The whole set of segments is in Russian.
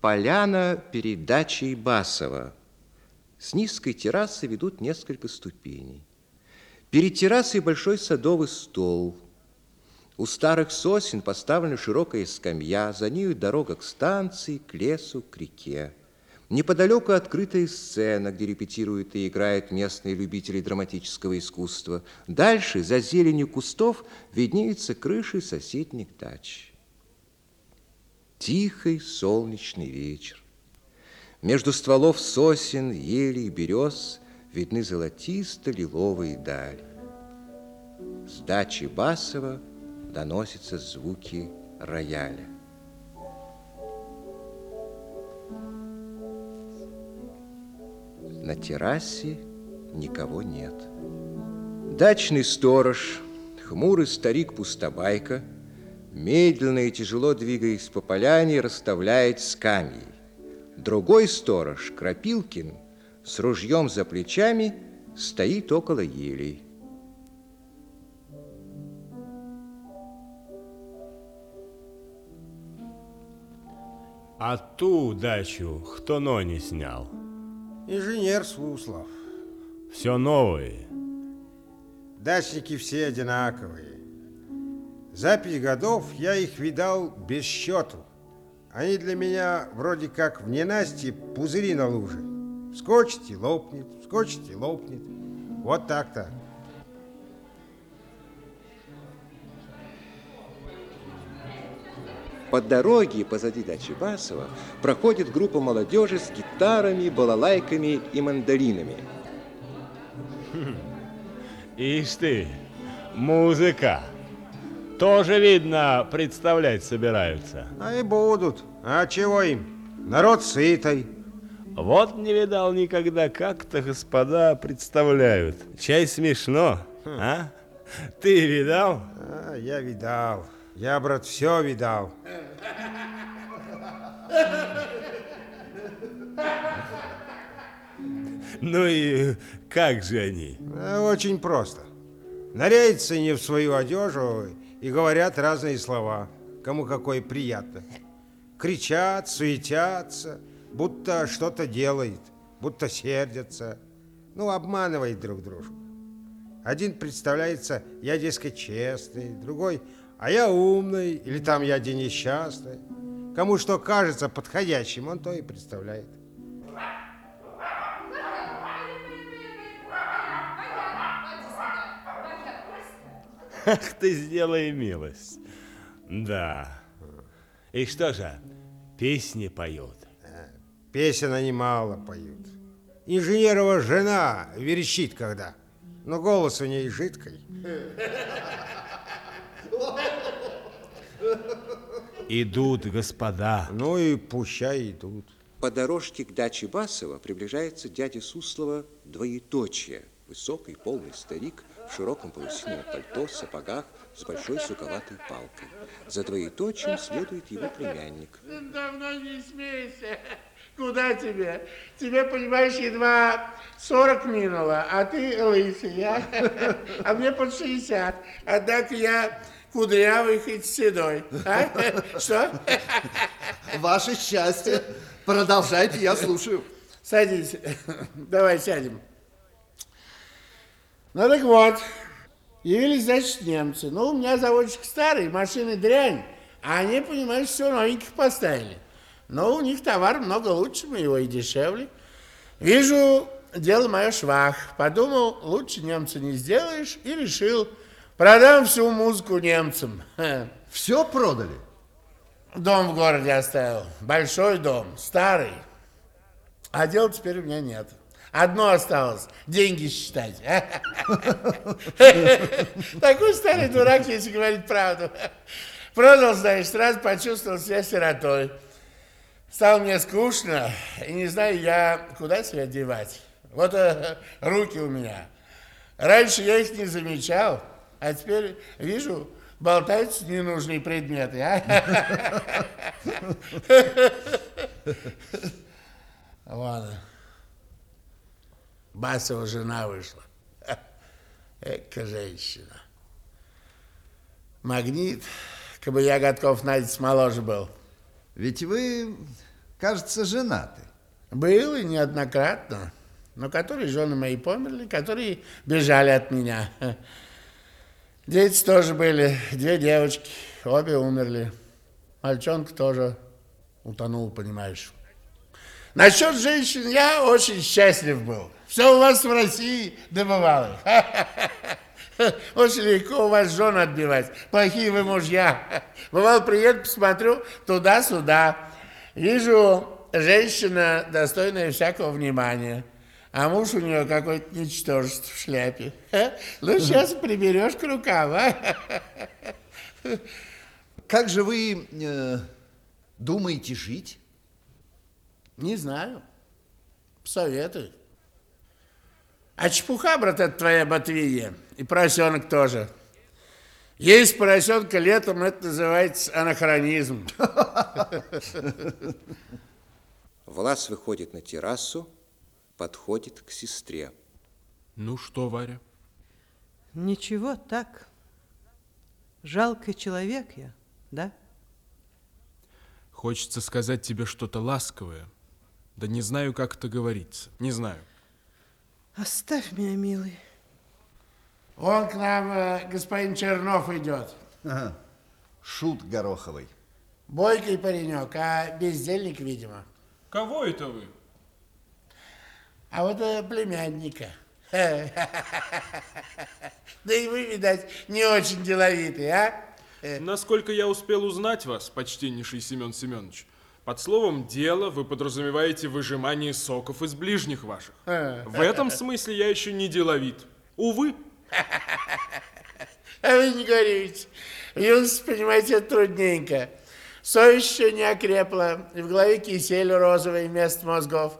Поляна перед дачей Басова. С низкой террасы ведут несколько ступеней. Перед террасой большой садовый стол. У старых сосен поставлена широкая скамья, за нею дорога к станции, к лесу, к реке. Неподалеку открытая сцена, где репетируют и играют местные любители драматического искусства. Дальше, за зеленью кустов, виднеются крыши соседних дач. Тихий солнечный вечер. Между стволов сосен, ели и берез видны золотисто-лиловые дали. С дачи Басова доносятся звуки рояля. На террасе никого нет. Дачный сторож, хмурый старик Пустобайка, медленно и тяжело двигаясь по поляне, расставляет скамьи. Другой сторож, Крапилкин, с ружьем за плечами, стоит около елей. А ту дачу кто но не снял? Инженер Суслов. Все новые. Дачники все одинаковые. За пять годов я их видал без счету. Они для меня вроде как в ненастье пузыри на луже. Скочит и лопнет, скочит и лопнет. Вот так-то. По дороге позади дачи Басова проходит группа молодежи с гитарами, балалайками и мандаринами. Ишь ты, музыка. Тоже, видно, представлять собираются. А и будут. А чего им? Народ сытый. Вот не видал никогда, как-то господа представляют. Чай смешно, а? Ты видал? А, я видал. Я, брат, все видал. Ну и как же они? А, Очень просто. Нарядятся не в свою одежу и говорят разные слова. Кому какое приятно. Кричат, суетятся, будто что-то делают, будто сердятся. Ну, обманывают друг дружку. Один представляется, я, дескать, честный, другой, а я умный, или там я один несчастный. Кому что кажется подходящим, он то и представляет. Ах ты сделай милость. Да. И что же, песни поют? Песен они мало поют. Инженерова жена верещит когда, но голос у ней жидкий. Идут господа. Ну и пущай идут. По дорожке к даче Басова приближается дядя Суслова двоеточие. Высокий, полный старик в широком полосином пальто, сапогах, с большой суковатой палкой. За двоеточием следует его племянник. Давно не смейся. Куда тебе? Тебе, понимаешь, едва 40 минуло, а ты лысый, а? А мне под 60. Однако я кудрявый, хоть седой. А? Что? Ваше счастье. Продолжайте, я слушаю. Садись. Давай сядем. Ну так вот, явились, значит, немцы. Ну, у меня заводчик старый, машины дрянь. А они, понимаешь, все новеньких поставили. Но у них товар много лучше моего и дешевле. Вижу, дело мое швах. Подумал, лучше немца не сделаешь, и решил, продам всю музыку немцам. Все продали? Дом в городе оставил. Большой дом, старый. А дела теперь у меня нет. Одно осталось. Деньги считать. Такой старый дурак, если говорить правду. Продал, знаешь, сразу почувствовал себя сиротой. Стало мне скучно, и не знаю я, куда себя девать. Вот э, руки у меня. Раньше я их не замечал, а теперь вижу, болтаются ненужные предметы. А? Ладно. Басова жена вышла. Эка женщина. Магнит, как бы я Годков Надец моложе был. Ведь вы Кажется, женаты. Был и неоднократно. Но которые жены мои померли, которые бежали от меня. Дети тоже были, две девочки, обе умерли. Мальчонка тоже утонул, понимаешь. Насчет женщин я очень счастлив был. Все у вас в России добывалось. Очень легко у вас жен отбивать. Плохие вы мужья. Бывал, приеду, посмотрю туда-сюда. Вижу, женщина достойная всякого внимания. А муж у нее какой-то ничтожество в шляпе. Ну, сейчас приберешь к рукам, а? Как же вы э, думаете жить? Не знаю. Советуй. А чепуха, брат, это твоя ботвинья. И поросенок тоже. Есть поросенка летом, это называется анахронизм. Влас выходит на террасу, подходит к сестре. Ну что, Варя? Ничего, так. Жалкий человек я, да? Хочется сказать тебе что-то ласковое. Да не знаю, как это говорится. Не знаю. Оставь меня, милый. Он к нам, э, господин Чернов, идет. Ага. Шут Гороховый. Бойкий паренек, а бездельник, видимо. Кого это вы? А вот э, племянника. Да и вы, видать, не очень деловитый, а? Насколько я успел узнать вас, почтеннейший Семен Семенович, под словом «дело» вы подразумеваете выжимание соков из ближних ваших. В этом смысле я еще не деловит. Увы. А вы не говорите. В юности, понимаете, это трудненько. Совесть еще не окрепла, и в голове кисель розовый вместо мозгов.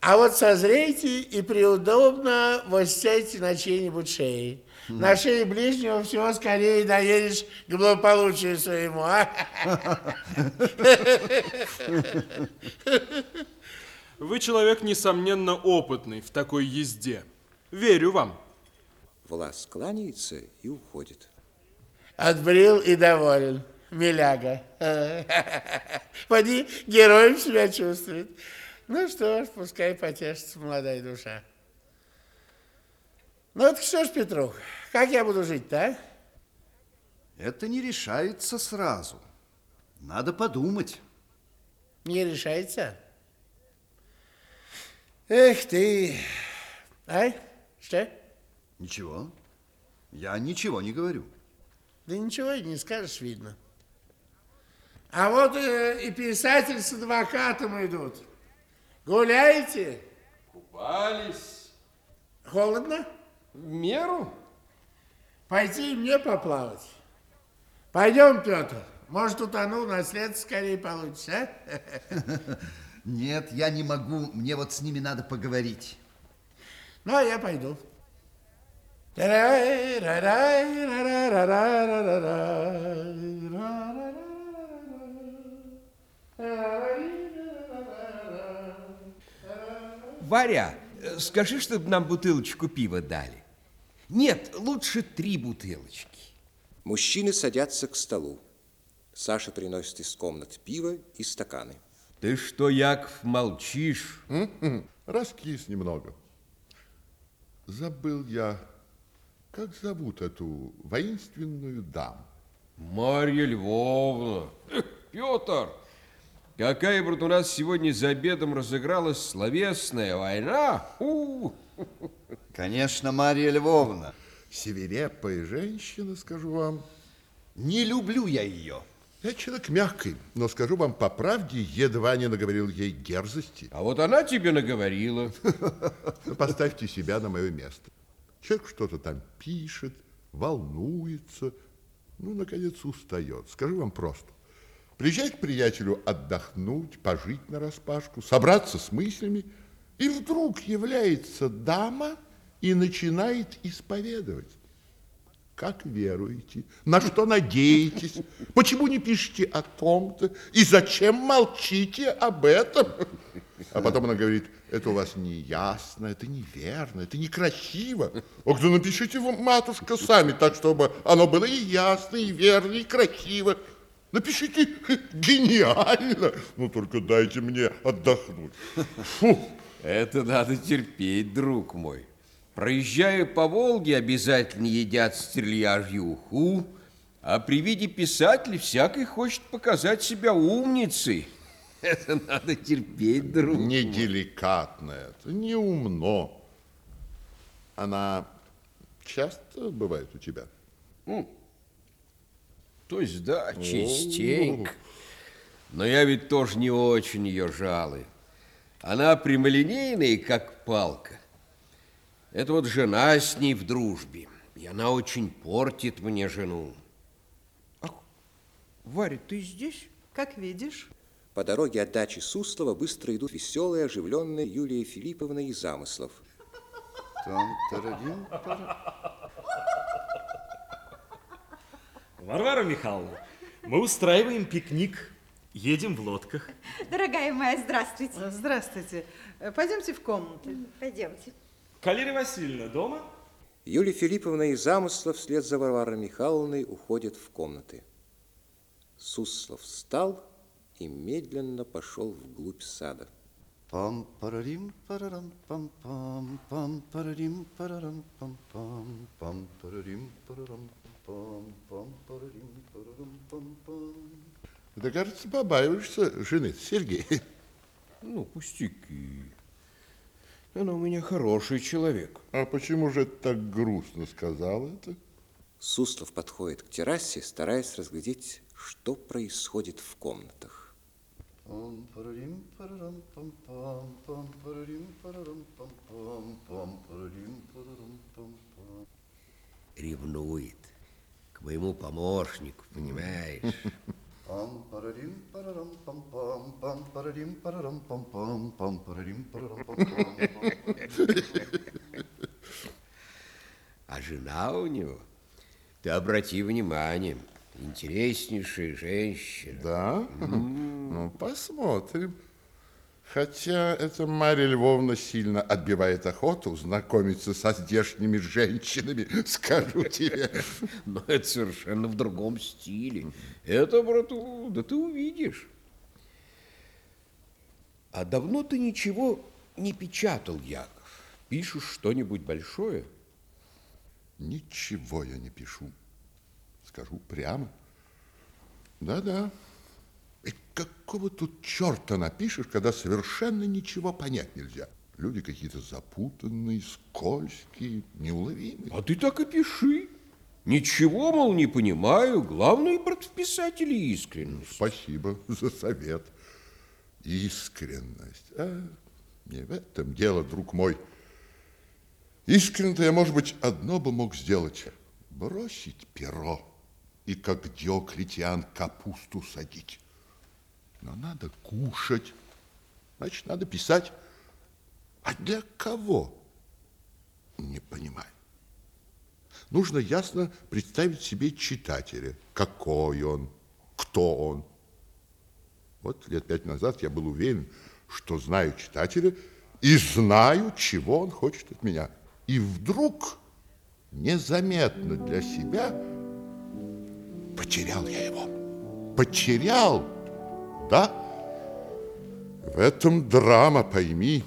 А вот созрейте и приудобно вот сядьте на чьей-нибудь шее. На шее ближнего всего скорее доедешь к благополучию своему, а? Вы человек, несомненно, опытный в такой езде. Верю вам. Влас кланяется и уходит. Отбрил и доволен. Миляга. Поди, героем себя чувствует. Ну что ж, пускай потешится молодая душа. Ну, так что ж, Петрух, как я буду жить-то, а? Это не решается сразу. Надо подумать. Не решается? Эх ты. Ай, что? Ничего. Я ничего не говорю. Да ничего и не скажешь, видно. А вот э, и писатель с адвокатом идут. Гуляете? Купались. Холодно? В меру? Пойти мне поплавать. Пойдем, Петр. Может, утонул, наследство скорее получится, а? Нет, я не могу. Мне вот с ними надо поговорить. Ну, а я пойду. Варя, э, скажи, чтобы нам бутылочку пива дали. Нет, лучше три бутылочки. Мужчины садятся к столу. Саша приносит из комнат пиво и стаканы. Ты что, Яков, молчишь? Раскис немного. Забыл я, как зовут эту воинственную даму. Марья Львовна. Петр, какая, брат, у нас сегодня за обедом разыгралась словесная война. У! Конечно, Марья Львовна. Свирепая женщина, скажу вам. Не люблю я ее. Я человек мягкий, но скажу вам по правде, едва не наговорил ей дерзости. А вот она тебе наговорила. Поставьте себя на мое место. Человек что-то там пишет, волнуется, ну, наконец, устает. Скажу вам просто. Приезжать к приятелю отдохнуть, пожить на распашку, собраться с мыслями, и вдруг является дама и начинает исповедовать. Как веруете? На что надеетесь? Почему не пишете о том-то? И зачем молчите об этом? А потом она говорит, это у вас не ясно, это неверно, это некрасиво. Ох, да напишите вы, матушка, сами так, чтобы оно было и ясно, и верно, и красиво. Напишите гениально. Ну, только дайте мне отдохнуть. Фу. Это надо терпеть, друг мой. Проезжая по Волге, обязательно едят стрельяжью уху, а при виде писателя всякий хочет показать себя умницей. Это надо терпеть, друг мой. Неделикатно это, не умно. Она часто бывает у тебя? То есть, да, частенько. Но я ведь тоже не очень ее жалую. Она прямолинейная, как палка. Это вот жена с ней в дружбе. И она очень портит мне жену. Ах, Варя, ты здесь? Как видишь, По дороге от дачи Суслова быстро идут веселые, оживленные Юлия Филипповна и Замыслов. Там-тарарим. Варвара Михайловна, мы устраиваем пикник, едем в лодках. Дорогая моя, здравствуйте. э, здравствуйте. Э, Пойдемте в комнату. Пойдемте. Калерия Васильевна дома? Юлия Филипповна и Замыслов вслед за Варварой Михайловной уходят в комнаты. Суслов встал и медленно пошел вглубь сада. Пам парарим парарам пам пам пам парарим парарам пам пам пам парарим парарам пам пам парарим парарам пам пам Ты, кажется, побаиваешься жены, Сергей. Ну, пустяки. Она у меня хороший человек. А почему же так грустно сказал это? Суслов подходит к террасе, стараясь разглядеть, что происходит в комнатах. Ревнует к моему помощнику, понимаешь? Пам парарим парарам пам пам пам парарим парарам пам пам пам парарим парарам пам пам А жена у него, ты обрати внимание, интереснейшая женщина. Да? Ну, посмотрим. Хотя эта Марья Львовна сильно отбивает охоту знакомиться со здешними женщинами, скажу тебе. Но это совершенно в другом стиле. Это, брату, да ты увидишь. А давно ты ничего не печатал, Яков? Пишешь что-нибудь большое? Ничего я не пишу. Скажу прямо. Да-да. И какого тут черта напишешь, когда совершенно ничего понять нельзя? Люди какие-то запутанные, скользкие, неуловимые. А ты так и пиши. Ничего, мол, не понимаю. Главное, брат, в писателе искренность. Спасибо за совет. Искренность. А, не в этом дело, друг мой. Искренно-то я, может быть, одно бы мог сделать. Бросить перо и, как Диоклетиан, капусту садить. Но надо кушать. Значит, надо писать. А для кого? Не понимаю. Нужно ясно представить себе читателя. Какой он, кто он. Вот лет пять назад я был уверен, что знаю читателя и знаю, чего он хочет от меня. И вдруг, незаметно для себя, потерял я его. Потерял, да? В этом драма, пойми.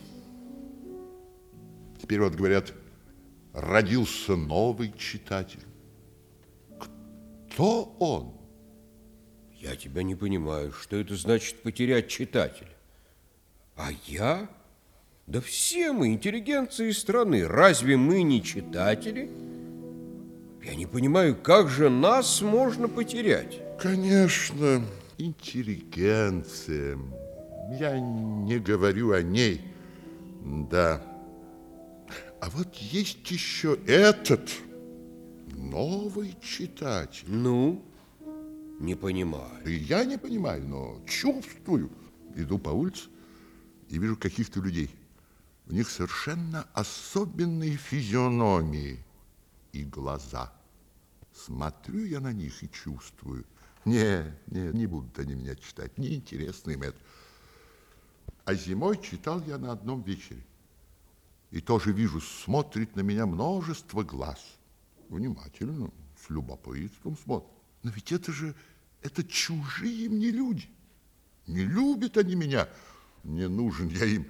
Теперь вот говорят, родился новый читатель. Кто он? Я тебя не понимаю, что это значит потерять читателя. А я? Да все мы интеллигенции страны. Разве мы не читатели? Я не понимаю, как же нас можно потерять? Конечно, интеллигенция. Я не говорю о ней. Да. А вот есть еще этот новый читатель. Ну, не понимаю. Я не понимаю, но чувствую. Иду по улице и вижу каких-то людей. У них совершенно особенные физиономии и глаза. Смотрю я на них и чувствую. Не, не, не будут они меня читать, неинтересно им это. А зимой читал я на одном вечере. И тоже вижу, смотрит на меня множество глаз. Внимательно, с любопытством смотрит. Но ведь это же, Это чужие мне люди. Не любят они меня. Не нужен я им,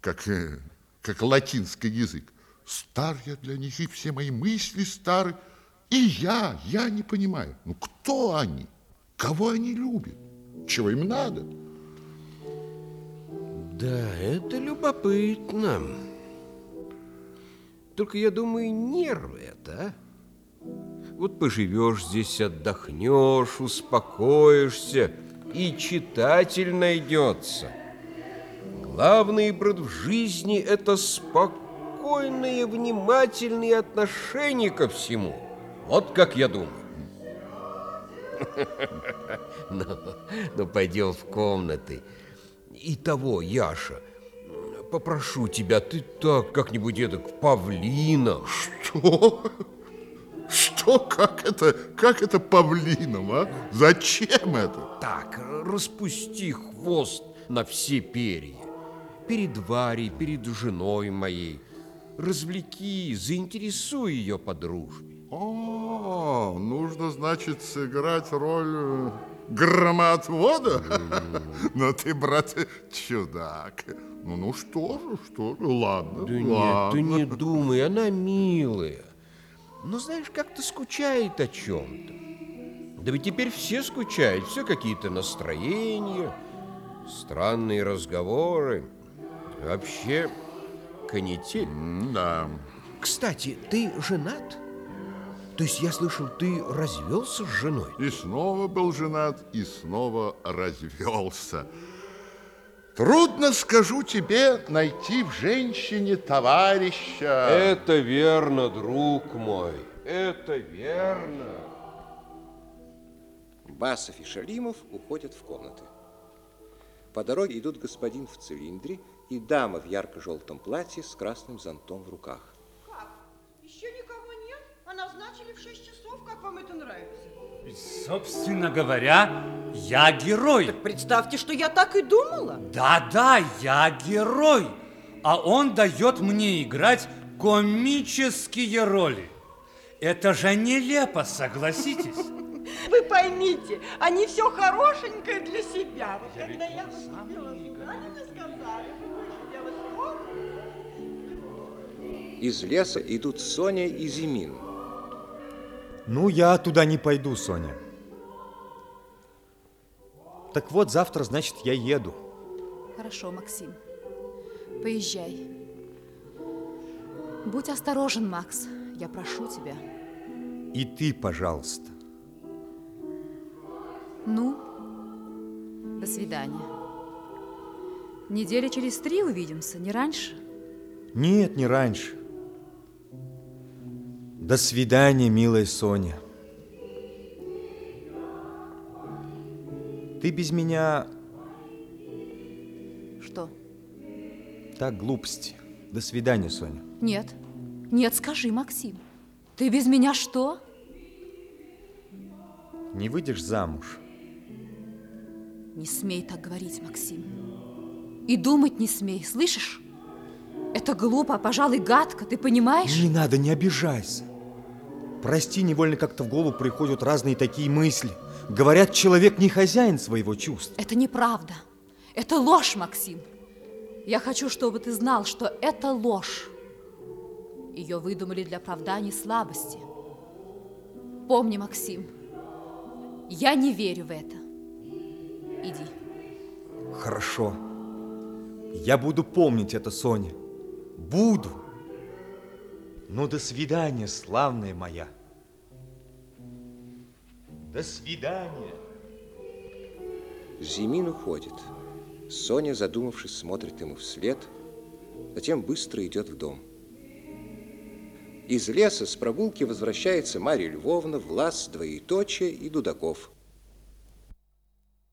как, э, как латинский язык. Стар я для них, и все мои мысли стары. И я, я не понимаю, ну кто они? Кого они любят? Чего им надо? Да, это любопытно. Только я думаю, нервы это, а? Вот поживешь здесь, отдохнешь, успокоишься, и читатель найдется. Главное, брат, в жизни это спокойное, внимательное отношение ко всему. Вот как я думаю. Ну, ну пойдем в комнаты. И того, Яша, попрошу тебя, ты так как-нибудь эдак павлином. Что? Что? Как это, как это павлином, а? Зачем это? Так, распусти хвост на все перья. Перед Варей, перед женой моей. Развлеки, заинтересуй ее по дружбе. О, нужно, значит, сыграть роль э, громоотвода? Ну ты, брат, чудак. Ну, ну что же, что же, ладно, Да нет, ладно. ты не думай, она милая. Но знаешь, как-то скучает о чем-то. Да ведь теперь все скучают, все какие-то настроения, странные разговоры. Вообще, канитель. Да. Кстати, ты женат? То есть я слышал, ты развелся с женой? И снова был женат, и снова развелся. Трудно, скажу тебе, найти в женщине товарища. Это верно, друг мой, это верно. Басов и Шалимов уходят в комнаты. По дороге идут господин в цилиндре и дама в ярко-желтом платье с красным зонтом в руках. Это нравится? Собственно говоря, я герой. Представьте, что я так и думала. Да-да, я герой. А он дает мне играть комические роли. Это же нелепо, согласитесь? Вы поймите, они все хорошенькое для себя. Вот когда я поступила мне сказали, вы. Из леса идут Соня и Зимин. Ну, я туда не пойду, Соня. Так вот, завтра, значит, я еду. Хорошо, Максим. Поезжай. Будь осторожен, Макс. Я прошу тебя. И ты, пожалуйста. Ну, до свидания. Недели через три увидимся, не раньше. Нет, не раньше. До свидания, милая Соня. Ты без меня Что? так глупости. До свидания, Соня. Нет. Нет, скажи, Максим. Ты без меня что? Не выйдешь замуж. Не смей так говорить, Максим. И думать не смей, слышишь? Это глупо, а, пожалуй, гадко, ты понимаешь? Не надо, не обижайся. Прости, невольно как-то в голову приходят разные такие мысли. Говорят, человек не хозяин своего чувств. Это неправда. Это ложь, Максим. Я хочу, чтобы ты знал, что это ложь. Ее выдумали для оправдания слабости. Помни, Максим, я не верю в это. Иди. Хорошо. Я буду помнить это, Соня. Буду. Ну, до свидания, славная моя. До свидания. Зимин уходит. Соня, задумавшись, смотрит ему вслед, затем быстро идет в дом. Из леса с прогулки возвращается Марья Львовна, Влас, Двоеточие и Дудаков.